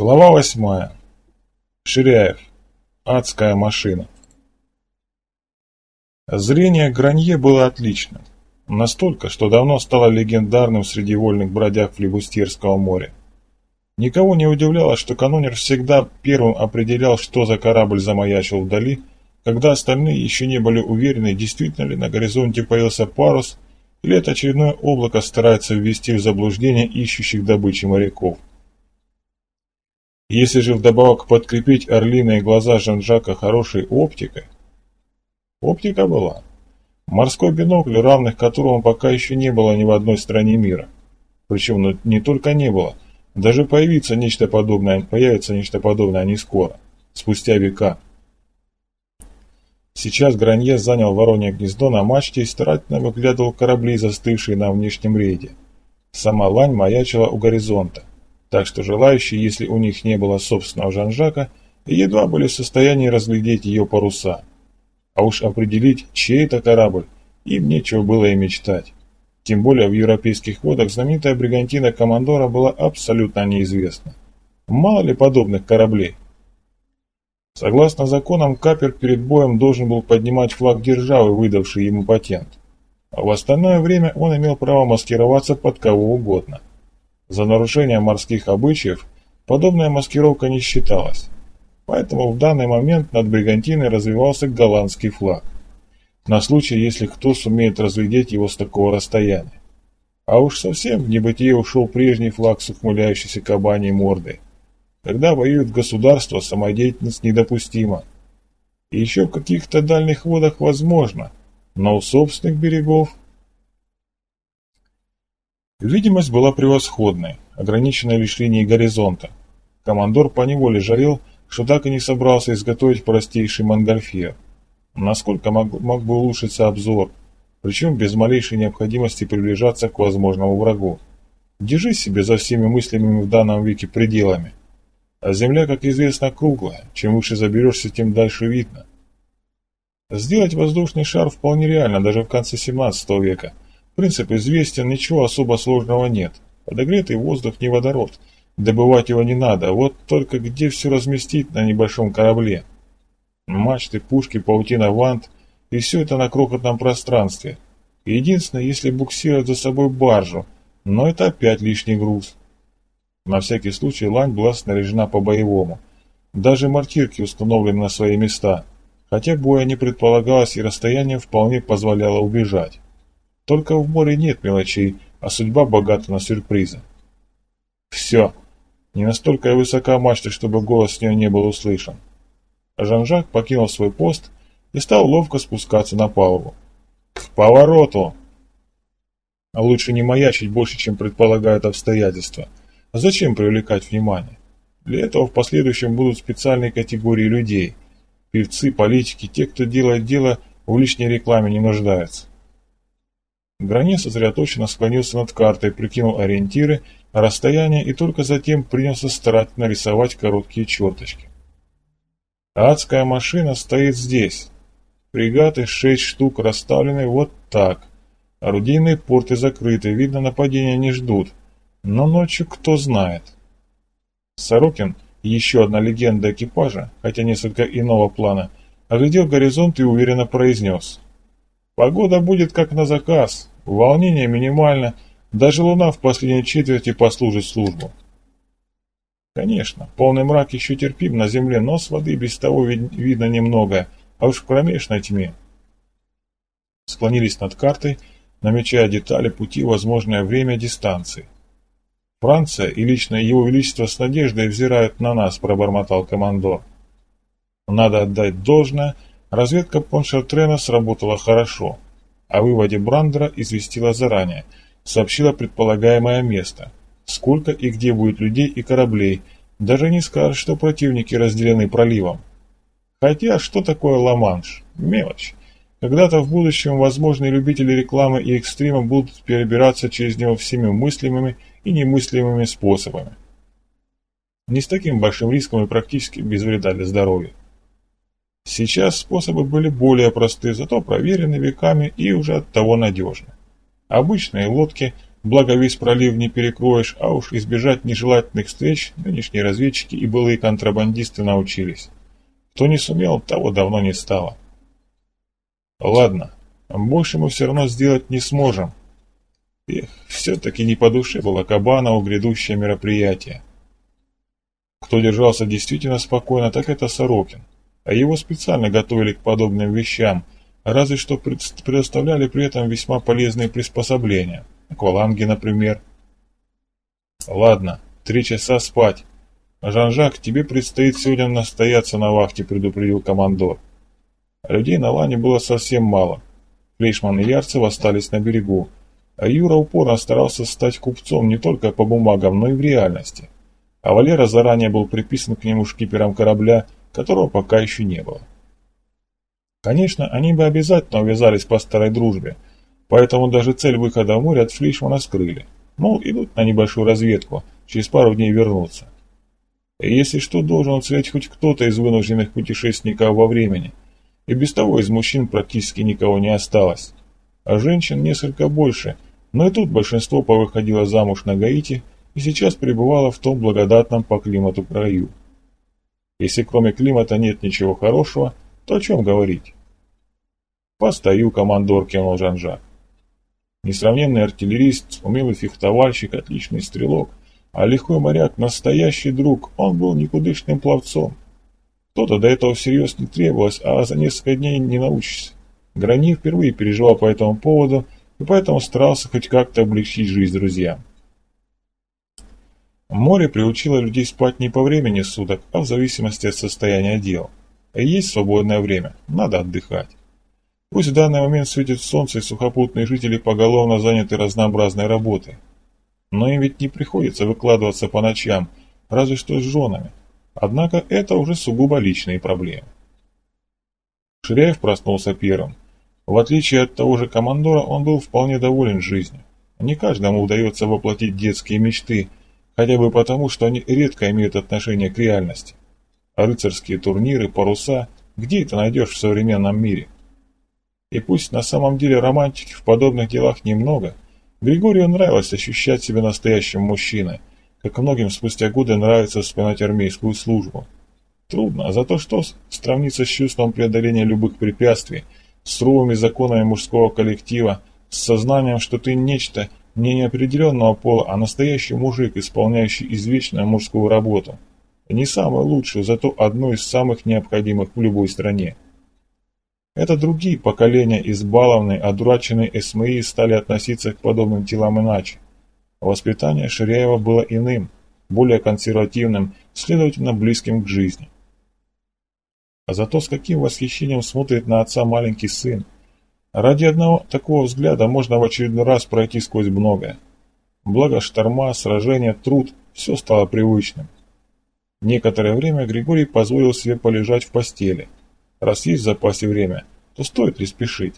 Глава восьмая. Ширяев. Адская машина. Зрение Гранье было отличным. Настолько, что давно стало легендарным среди вольных бродяг Флебустерского моря. Никого не удивляло, что канонер всегда первым определял, что за корабль замаячил вдали, когда остальные еще не были уверены, действительно ли на горизонте появился парус, или это очередное облако старается ввести в заблуждение ищущих добычи моряков. Если же вдобавок подкрепить орлиные глаза Жан-Жака хорошей оптикой, оптика была. Морской бинокль, равных которому пока еще не было ни в одной стране мира. Причем ну, не только не было, даже появится нечто подобное, появится нечто подобное не скоро, спустя века. Сейчас Гранье занял воронье гнездо на мачте и старательно выглядывал корабли, застывшие на внешнем рейде. Сама лань маячила у горизонта, так что желающие, если у них не было собственного Жан-Жака, едва были в состоянии разглядеть ее паруса. А уж определить, чей это корабль, им нечего было и мечтать. Тем более в европейских водах знаменитая бригантина Командора была абсолютно неизвестна. Мало ли подобных кораблей. Согласно законам, капер перед боем должен был поднимать флаг державы, выдавший ему патент. А в остальное время он имел право маскироваться под кого угодно. За нарушение морских обычаев подобная маскировка не считалась. Поэтому в данный момент над бригантиной развивался голландский флаг. На случай, если кто сумеет разглядеть его с такого расстояния. А уж совсем в небытие ушел прежний флаг с ухмыляющейся кабаней мордой. Когда воюет государство, самодеятельность недопустима. И еще в каких-то дальних водах возможно, но у собственных берегов... Видимость была превосходной, ограниченной лишь линией горизонта. Командор поневоле жалел, что так и не собрался изготовить простейший монгольфьер. Насколько мог, мог бы улучшиться обзор, причем без малейшей необходимости приближаться к возможному врагу. Держи себе за всеми мыслями в данном веке пределами. А Земля, как известно, круглая. Чем выше заберешься, тем дальше видно. Сделать воздушный шар вполне реально, даже в конце 17 века. Принцип известен, ничего особо сложного нет. Подогретый воздух не водород – Добывать его не надо, вот только где все разместить на небольшом корабле? Мачты, пушки, паутина вант, и все это на крохотном пространстве. Единственное, если буксировать за собой баржу, но это опять лишний груз. На всякий случай лань была снаряжена по-боевому. Даже мортирки установлены на свои места, хотя боя не предполагалось и расстояние вполне позволяло убежать. Только в море нет мелочей, а судьба богата на сюрпризы. Все, не настолько высока мачта, чтобы голос с нее не был услышан. Жан-Жак покинул свой пост и стал ловко спускаться на палубу. «К повороту!» А лучше не маячить больше, чем предполагают обстоятельства. А зачем привлекать внимание? Для этого в последующем будут специальные категории людей. Певцы, политики, те, кто делает дело, в лишней рекламе не нуждаются. Грани сосредоточенно склонился над картой, прикинул ориентиры, расстояние и только затем принялся старательно рисовать короткие черточки. Адская машина стоит здесь. Фрегаты шесть штук расставлены вот так. Орудийные порты закрыты, видно, нападения не ждут. Но ночью кто знает. Сорокин, еще одна легенда экипажа, хотя несколько иного плана, оглядел горизонт и уверенно произнес. «Погода будет как на заказ. Волнение минимально, даже луна в последней четверти послужит службу. Конечно, полный мрак еще терпим на земле, но с воды без того вид видно немного, а уж в кромешной тьме. Склонились над картой, намечая детали пути, возможное время, дистанции. Франция и лично его величество с надеждой взирают на нас, пробормотал командор. Надо отдать должное, разведка Поншартрена сработала хорошо. О выводе Брандера известила заранее, сообщила предполагаемое место, сколько и где будет людей и кораблей, даже не скажет, что противники разделены проливом. Хотя, что такое Ла-Манш? Мелочь. Когда-то в будущем, возможно, любители рекламы и экстрима будут перебираться через него всеми мыслимыми и немыслимыми способами. Не с таким большим риском и практически без вреда для здоровья. Сейчас способы были более просты, зато проверены веками и уже от того надежны. Обычные лодки, благо весь пролив не перекроешь, а уж избежать нежелательных встреч нынешние разведчики и былые контрабандисты научились. Кто не сумел, того давно не стало. Ладно, больше мы все равно сделать не сможем. Эх, все-таки не по душе было Кабанову грядущее мероприятие. Кто держался действительно спокойно, так это Сорокин. А его специально готовили к подобным вещам, разве что предоставляли при этом весьма полезные приспособления. Акваланги, например. Ладно, три часа спать. Жан-Жак, тебе предстоит сегодня настояться на вахте, предупредил командор. Людей на лане было совсем мало. Флейшман и Ярцев остались на берегу, а Юра упорно старался стать купцом не только по бумагам, но и в реальности. А Валера заранее был приписан к нему шкипером корабля, которого пока еще не было. Конечно, они бы обязательно увязались по старой дружбе, поэтому даже цель выхода в море от Флейшмана скрыли. Мол, идут на небольшую разведку, через пару дней вернутся. И если что, должен уцелеть хоть кто-то из вынужденных путешественников во времени – и без того из мужчин практически никого не осталось. А женщин несколько больше, но и тут большинство повыходило замуж на Гаити и сейчас пребывало в том благодатном по климату краю. Если кроме климата нет ничего хорошего, то о чем говорить? «Постою, командор», — кивнул Жан-Жак. Несравненный артиллерист, умелый фехтовальщик, отличный стрелок, а легкой моряк — настоящий друг, он был никудышным пловцом. То-то до этого всерьез не требовалось, а за несколько дней не научишься. Грани впервые переживал по этому поводу, и поэтому старался хоть как-то облегчить жизнь друзьям. Море приучило людей спать не по времени суток, а в зависимости от состояния дел. Есть свободное время, надо отдыхать. Пусть в данный момент светит солнце и сухопутные жители поголовно заняты разнообразной работой. Но им ведь не приходится выкладываться по ночам, разве что с женами. Однако это уже сугубо личные проблемы. Ширяев проснулся первым. В отличие от того же командора, он был вполне доволен жизнью. Не каждому удается воплотить детские мечты, хотя бы потому, что они редко имеют отношение к реальности. А рыцарские турниры, паруса, где это найдешь в современном мире? И пусть на самом деле романтики в подобных делах немного, Григорию нравилось ощущать себя настоящим мужчиной, как многим спустя годы нравится вспоминать армейскую службу. Трудно, а за то что сравниться с чувством преодоления любых препятствий, с суровыми законами мужского коллектива, с сознанием, что ты нечто не неопределенного пола, а настоящий мужик, исполняющий извечную мужскую работу. Не самую лучшую, зато одну из самых необходимых в любой стране. Это другие поколения избалованные, одураченные СМИ стали относиться к подобным телам иначе. Воспитание Ширяева было иным, более консервативным, следовательно, близким к жизни. А зато с каким восхищением смотрит на отца маленький сын. Ради одного такого взгляда можно в очередной раз пройти сквозь многое. Благо шторма, сражения, труд – все стало привычным. Некоторое время Григорий позволил себе полежать в постели. Раз есть в запасе время, то стоит ли спешить?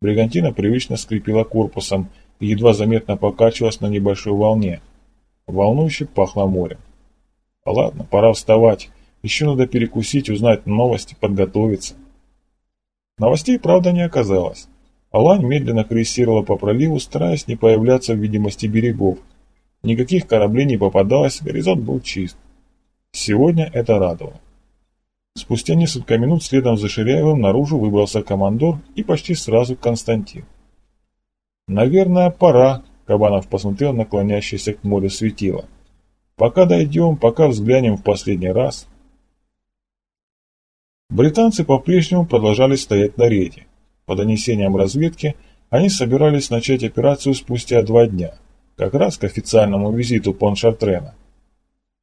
Бригантина привычно скрипела корпусом – и едва заметно покачивалась на небольшой волне. Волнующе пахло морем. Ладно, пора вставать. Еще надо перекусить, узнать новости, подготовиться. Новостей, правда, не оказалось. Алань медленно крейсировала по проливу, стараясь не появляться в видимости берегов. Никаких кораблей не попадалось, горизонт был чист. Сегодня это радовало. Спустя несколько минут следом за Ширяевым наружу выбрался командор и почти сразу Константин. «Наверное, пора», — Кабанов посмотрел на клонящееся к морю светило. «Пока дойдем, пока взглянем в последний раз». Британцы по-прежнему продолжали стоять на рейде. По донесениям разведки, они собирались начать операцию спустя два дня, как раз к официальному визиту Поншартрена.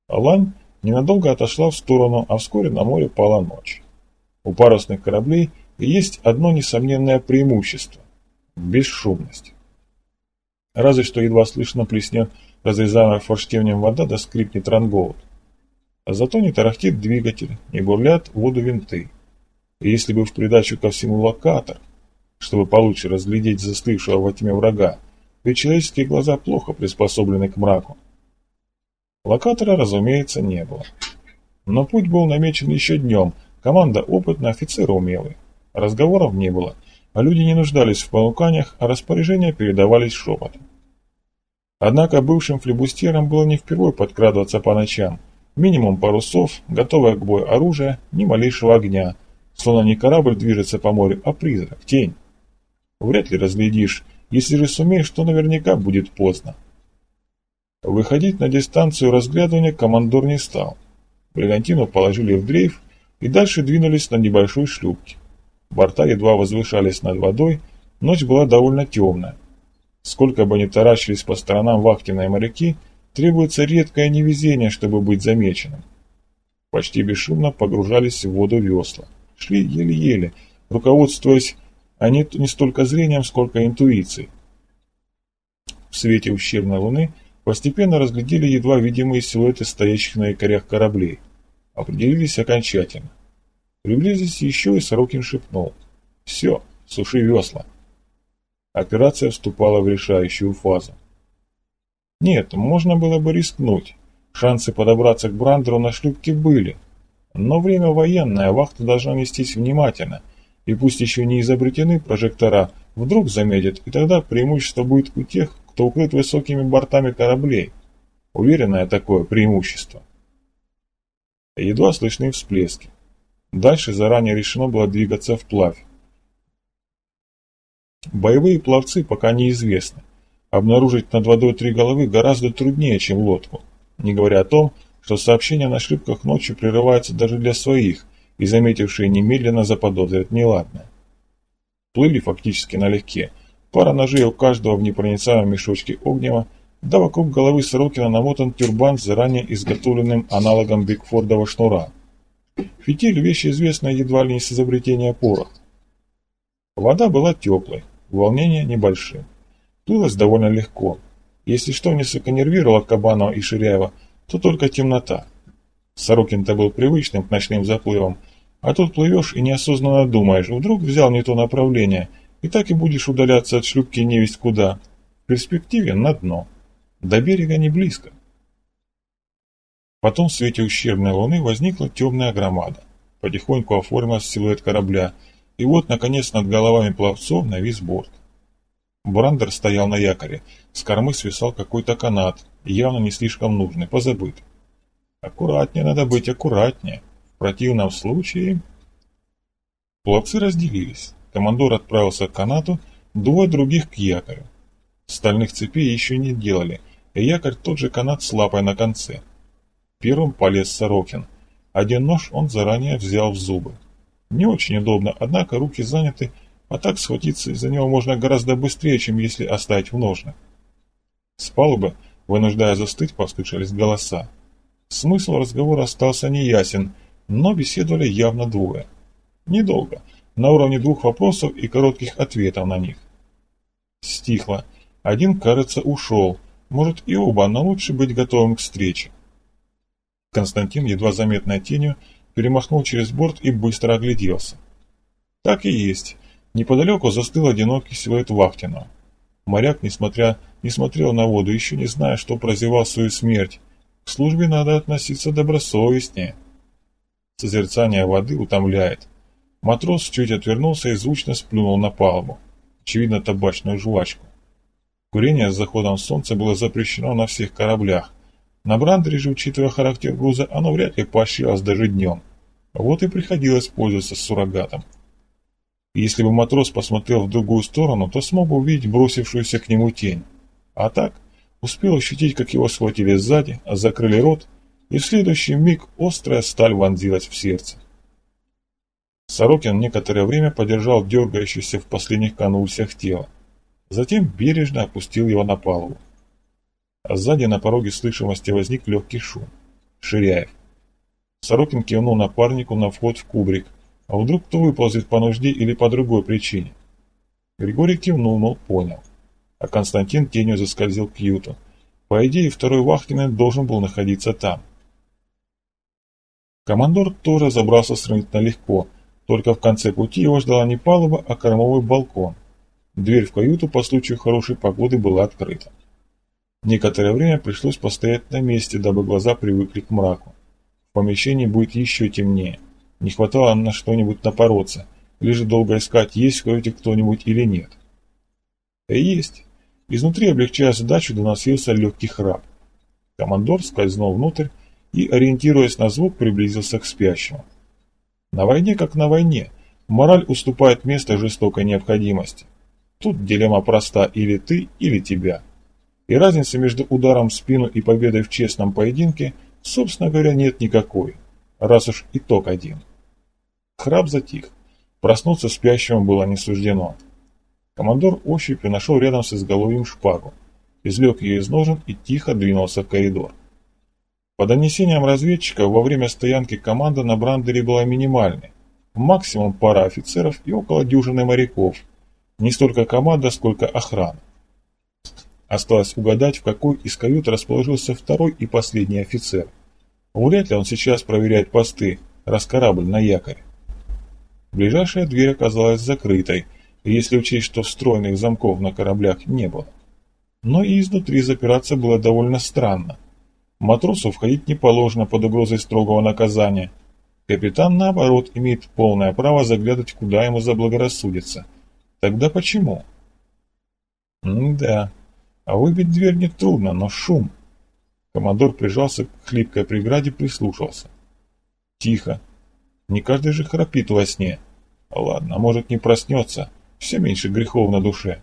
Алань ненадолго отошла в сторону, а вскоре на море пала ночь. У парусных кораблей есть одно несомненное преимущество – бесшумность. Разве что едва слышно плеснет разрезаемая форштевнем вода да скрипнет рангоут. А зато не тарахтит двигатель, не бурлят воду винты. И если бы в придачу ко всему локатор, чтобы получше разглядеть застывшего во тьме врага, ведь человеческие глаза плохо приспособлены к мраку. Локатора, разумеется, не было. Но путь был намечен еще днем, команда опытная, офицеры умелые. Разговоров не было, а люди не нуждались в понуканиях, а распоряжения передавались шепотом. Однако бывшим флебустерам было не впервой подкрадываться по ночам. Минимум парусов, готовое к бою оружие, ни малейшего огня. Словно не корабль движется по морю, а призрак, тень. Вряд ли разглядишь. Если же сумеешь, то наверняка будет поздно. Выходить на дистанцию разглядывания командор не стал. Бригантину положили в дрейф и дальше двинулись на небольшой шлюпке. Борта едва возвышались над водой, ночь была довольно темная. Сколько бы ни таращились по сторонам вахтенные моряки, требуется редкое невезение, чтобы быть замеченным. Почти бесшумно погружались в воду весла. Шли еле-еле, руководствуясь а не, не столько зрением, сколько интуицией. В свете ущербной луны постепенно разглядели едва видимые силуэты стоящих на якорях кораблей. Определились окончательно. Приблизились еще и Сорокин шепнул. «Все, суши весла». Операция вступала в решающую фазу. Нет, можно было бы рискнуть. Шансы подобраться к Брандеру на шлюпке были. Но время военное, вахта должна нестись внимательно – и пусть еще не изобретены прожектора, вдруг заметят, и тогда преимущество будет у тех, кто укрыт высокими бортами кораблей. Уверенное такое преимущество. Едва слышны всплески. Дальше заранее решено было двигаться вплавь. Боевые пловцы пока неизвестны. Обнаружить над водой три головы гораздо труднее, чем лодку. Не говоря о том, что сообщения на шлюпках ночью прерываются даже для своих, и заметившие немедленно заподозрят неладное. Плыли фактически налегке. Пара ножей у каждого в непроницаемом мешочке огнева, да вокруг головы Сорокина намотан тюрбан с заранее изготовленным аналогом Бигфордова шнура. Фитиль – вещь известная едва ли не с изобретения пороха. Вода была теплой, волнения небольшие. Плылось довольно легко. Если что несколько нервировало Кабанова и Ширяева, то только темнота. Сорокин-то был привычным к ночным заплывам, а тут плывешь и неосознанно думаешь, вдруг взял не то направление, и так и будешь удаляться от шлюпки невесть куда. В перспективе на дно. До берега не близко. Потом в свете ущербной луны возникла темная громада. Потихоньку оформился силуэт корабля, и вот, наконец, над головами пловцов навис борт. Брандер стоял на якоре, с кормы свисал какой-то канат, явно не слишком нужный, позабытый. Аккуратнее надо быть, аккуратнее. В противном случае... Пловцы разделились. Командор отправился к канату, двое других к якорю. Стальных цепей еще не делали, и якорь тот же канат с лапой на конце. Первым полез Сорокин. Один нож он заранее взял в зубы. Не очень удобно, однако руки заняты, а так схватиться из-за него можно гораздо быстрее, чем если оставить в ножнах. С палубы, вынуждая застыть, послышались голоса. Смысл разговора остался неясен, но беседовали явно двое. Недолго, на уровне двух вопросов и коротких ответов на них. Стихло. Один, кажется, ушел. Может и оба, но лучше быть готовым к встрече. Константин, едва заметной тенью, перемахнул через борт и быстро огляделся. Так и есть. Неподалеку застыл одинокий силуэт Вахтина. Моряк, несмотря, не смотрел на воду, еще не зная, что прозевал свою смерть, к службе надо относиться добросовестнее. Созерцание воды утомляет. Матрос чуть отвернулся и звучно сплюнул на палубу. Очевидно, табачную жвачку. Курение с заходом солнца было запрещено на всех кораблях. На Брандере же, учитывая характер груза, оно вряд ли поощрялось даже днем. Вот и приходилось пользоваться суррогатом. Если бы матрос посмотрел в другую сторону, то смог бы увидеть бросившуюся к нему тень. А так, Успел ощутить, как его схватили сзади, закрыли рот, и в следующий миг острая сталь вонзилась в сердце. Сорокин некоторое время подержал дергающийся в последних конвульсиях тело. Затем бережно опустил его на палубу. А сзади на пороге слышимости возник легкий шум. Ширяев. Сорокин кивнул напарнику на вход в кубрик. А вдруг кто выползет по нужде или по другой причине? Григорий кивнул, мол, понял а Константин тенью заскользил к Юту. По идее, второй вахтенный должен был находиться там. Командор тоже забрался сравнительно легко, только в конце пути его ждала не палуба, а кормовой балкон. Дверь в каюту по случаю хорошей погоды была открыта. Некоторое время пришлось постоять на месте, дабы глаза привыкли к мраку. В помещении будет еще темнее. Не хватало на что-нибудь напороться, или же долго искать, есть в каюте кто-нибудь или нет. Есть. Изнутри, облегчая задачу, доносился легкий храп. Командор скользнул внутрь и, ориентируясь на звук, приблизился к спящему. На войне, как на войне, мораль уступает место жестокой необходимости. Тут дилемма проста или ты, или тебя. И разницы между ударом в спину и победой в честном поединке, собственно говоря, нет никакой, раз уж итог один. Храп затих. Проснуться спящему было не суждено. Командор ощупью нашел рядом с изголовьем шпагу, извлек ее из ножен и тихо двинулся в коридор. По донесениям разведчиков, во время стоянки команда на Брандере была минимальной. Максимум пара офицеров и около дюжины моряков. Не столько команда, сколько охрана. Осталось угадать, в какой из кают расположился второй и последний офицер. Вряд ли он сейчас проверяет посты, раз корабль на якоре. Ближайшая дверь оказалась закрытой, если учесть, что встроенных замков на кораблях не было. Но и изнутри запираться было довольно странно. Матросу входить не положено под угрозой строгого наказания. Капитан, наоборот, имеет полное право заглядывать, куда ему заблагорассудится. Тогда почему? М да, а выбить дверь нетрудно, но шум. Командор прижался к хлипкой преграде, прислушался. Тихо. Не каждый же храпит во сне. Ладно, может не проснется, все меньше грехов на душе.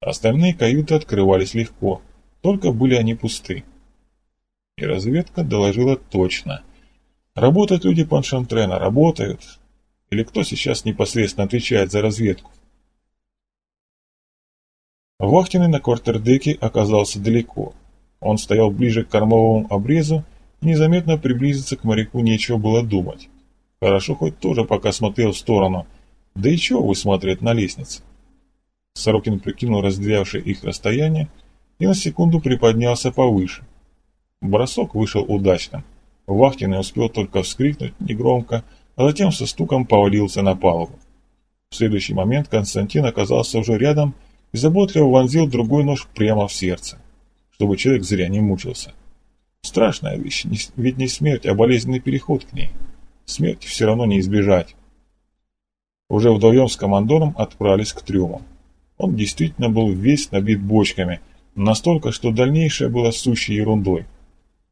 Остальные каюты открывались легко, только были они пусты. И разведка доложила точно. Работают люди Паншантрена, работают. Или кто сейчас непосредственно отвечает за разведку? Вахтенный на квартердеке оказался далеко. Он стоял ближе к кормовому обрезу, и незаметно приблизиться к моряку нечего было думать. Хорошо хоть тоже пока смотрел в сторону, да и чего высматривает на лестнице? Сорокин прикинул разделявшее их расстояние и на секунду приподнялся повыше. Бросок вышел удачным. Вахтенный успел только вскрикнуть негромко, а затем со стуком повалился на палубу. В следующий момент Константин оказался уже рядом и заботливо вонзил другой нож прямо в сердце, чтобы человек зря не мучился. Страшная вещь, ведь не смерть, а болезненный переход к ней. Смерти все равно не избежать. Уже вдвоем с командором отправились к трюму. Он действительно был весь набит бочками, настолько, что дальнейшее было сущей ерундой.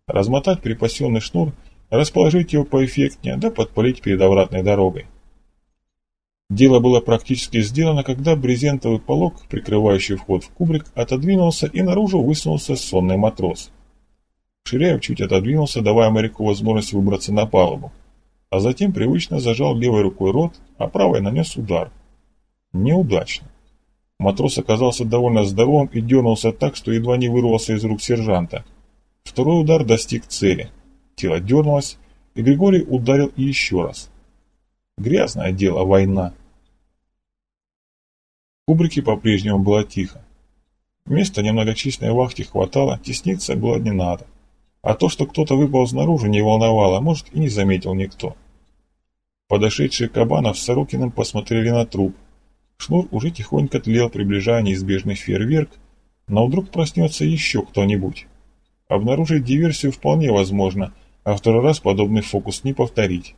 Размотать припасенный шнур, расположить его поэффектнее, да подпалить перед обратной дорогой. Дело было практически сделано, когда брезентовый полог, прикрывающий вход в кубрик, отодвинулся и наружу высунулся сонный матрос. Ширяев чуть отодвинулся, давая моряку возможность выбраться на палубу а затем привычно зажал левой рукой рот, а правой нанес удар. Неудачно. Матрос оказался довольно здоровым и дернулся так, что едва не вырвался из рук сержанта. Второй удар достиг цели. Тело дернулось, и Григорий ударил еще раз. Грязное дело, война. Кубрике по-прежнему было тихо. Места немногочисленной вахте хватало, тесниться было не надо. А то, что кто-то выпал снаружи, не волновало, может и не заметил никто. Подошедшие Кабанов с Сорокиным посмотрели на труп. Шнур уже тихонько тлел, приближая неизбежный фейерверк, но вдруг проснется еще кто-нибудь. Обнаружить диверсию вполне возможно, а второй раз подобный фокус не повторить.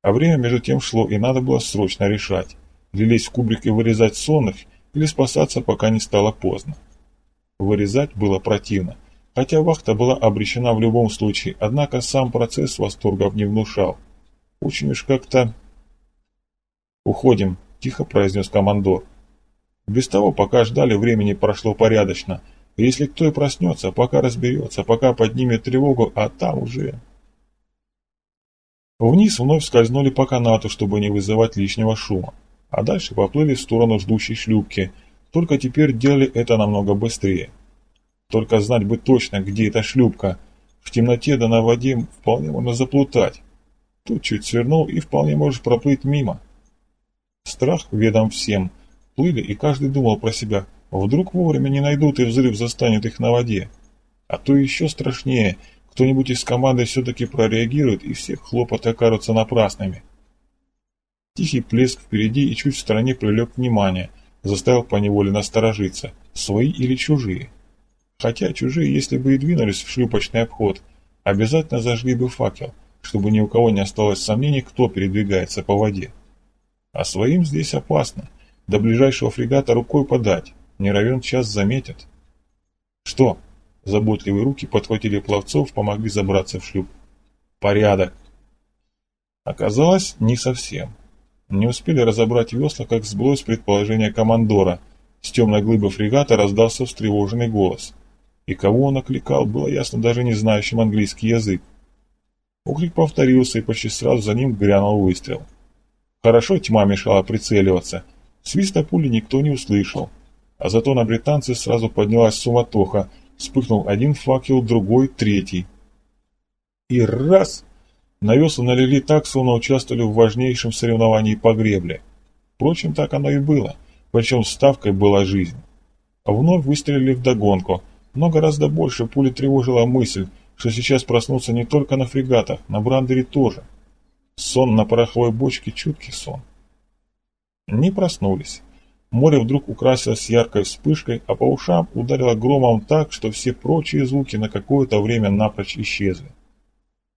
А время между тем шло, и надо было срочно решать, или лезть в кубрик и вырезать сонных, или спасаться, пока не стало поздно. Вырезать было противно, хотя вахта была обречена в любом случае, однако сам процесс восторгов не внушал. Очень уж как-то... «Уходим», — тихо произнес командор. Без того, пока ждали, времени прошло порядочно. если кто и проснется, пока разберется, пока поднимет тревогу, а там уже... Вниз вновь скользнули по канату, чтобы не вызывать лишнего шума, а дальше поплыли в сторону ждущей шлюпки, только теперь делали это намного быстрее. Только знать бы точно, где эта шлюпка. В темноте да на воде вполне можно заплутать. Тут чуть свернул и вполне можешь проплыть мимо. Страх ведом всем. Плыли, и каждый думал про себя. Вдруг вовремя не найдут и взрыв застанет их на воде. А то еще страшнее, кто-нибудь из команды все-таки прореагирует, и все хлопоты окажутся напрасными. Тихий плеск впереди и чуть в стороне привлек внимание, заставил поневоле насторожиться, свои или чужие. Хотя чужие, если бы и двинулись в шлюпочный обход, обязательно зажгли бы факел, чтобы ни у кого не осталось сомнений, кто передвигается по воде. А своим здесь опасно. До ближайшего фрегата рукой подать. не равен час заметят. Что? Заботливые руки подхватили пловцов, помогли забраться в шлюп. Порядок. Оказалось, не совсем. Не успели разобрать весла, как сбылось предположение командора. С темной глыбы фрегата раздался встревоженный голос. И кого он окликал, было ясно даже не знающим английский язык. Оклик повторился, и почти сразу за ним грянул выстрел. Хорошо тьма мешала прицеливаться. Свиста пули никто не услышал. А зато на британце сразу поднялась суматоха. Вспыхнул один факел, другой, третий. И раз! На весла налегли так, словно участвовали в важнейшем соревновании по гребле. Впрочем, так оно и было, причем ставкой была жизнь. Вновь выстрелили вдогонку, но гораздо больше пули тревожила мысль, что сейчас проснутся не только на фрегатах, на Брандере тоже. Сон на пороховой бочке – чуткий сон. Не проснулись. Море вдруг украсилось яркой вспышкой, а по ушам ударило громом так, что все прочие звуки на какое-то время напрочь исчезли.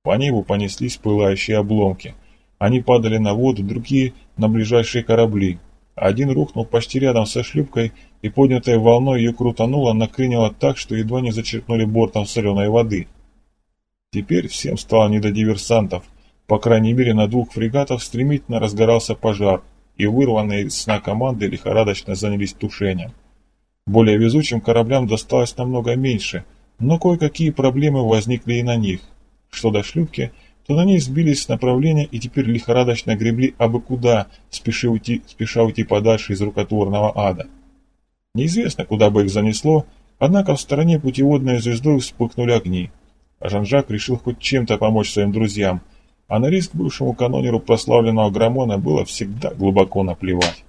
По небу понеслись пылающие обломки. Они падали на воду, другие — на ближайшие корабли. Один рухнул почти рядом со шлюпкой, и поднятая волной ее крутануло, накренило так, что едва не зачерпнули бортом соленой воды. Теперь всем стало не до диверсантов. По крайней мере, на двух фрегатах стремительно разгорался пожар, и вырванные из сна команды лихорадочно занялись тушением. Более везучим кораблям досталось намного меньше, но кое-какие проблемы возникли и на них. Что до шлюпки, то на ней сбились с направления и теперь лихорадочно гребли абы куда, спеша уйти, спеша уйти подальше из рукотворного ада. Неизвестно, куда бы их занесло, однако в стороне путеводной звездой вспыхнули огни. А Жан-Жак решил хоть чем-то помочь своим друзьям, а на риск бывшему канонеру прославленного Грамона было всегда глубоко наплевать.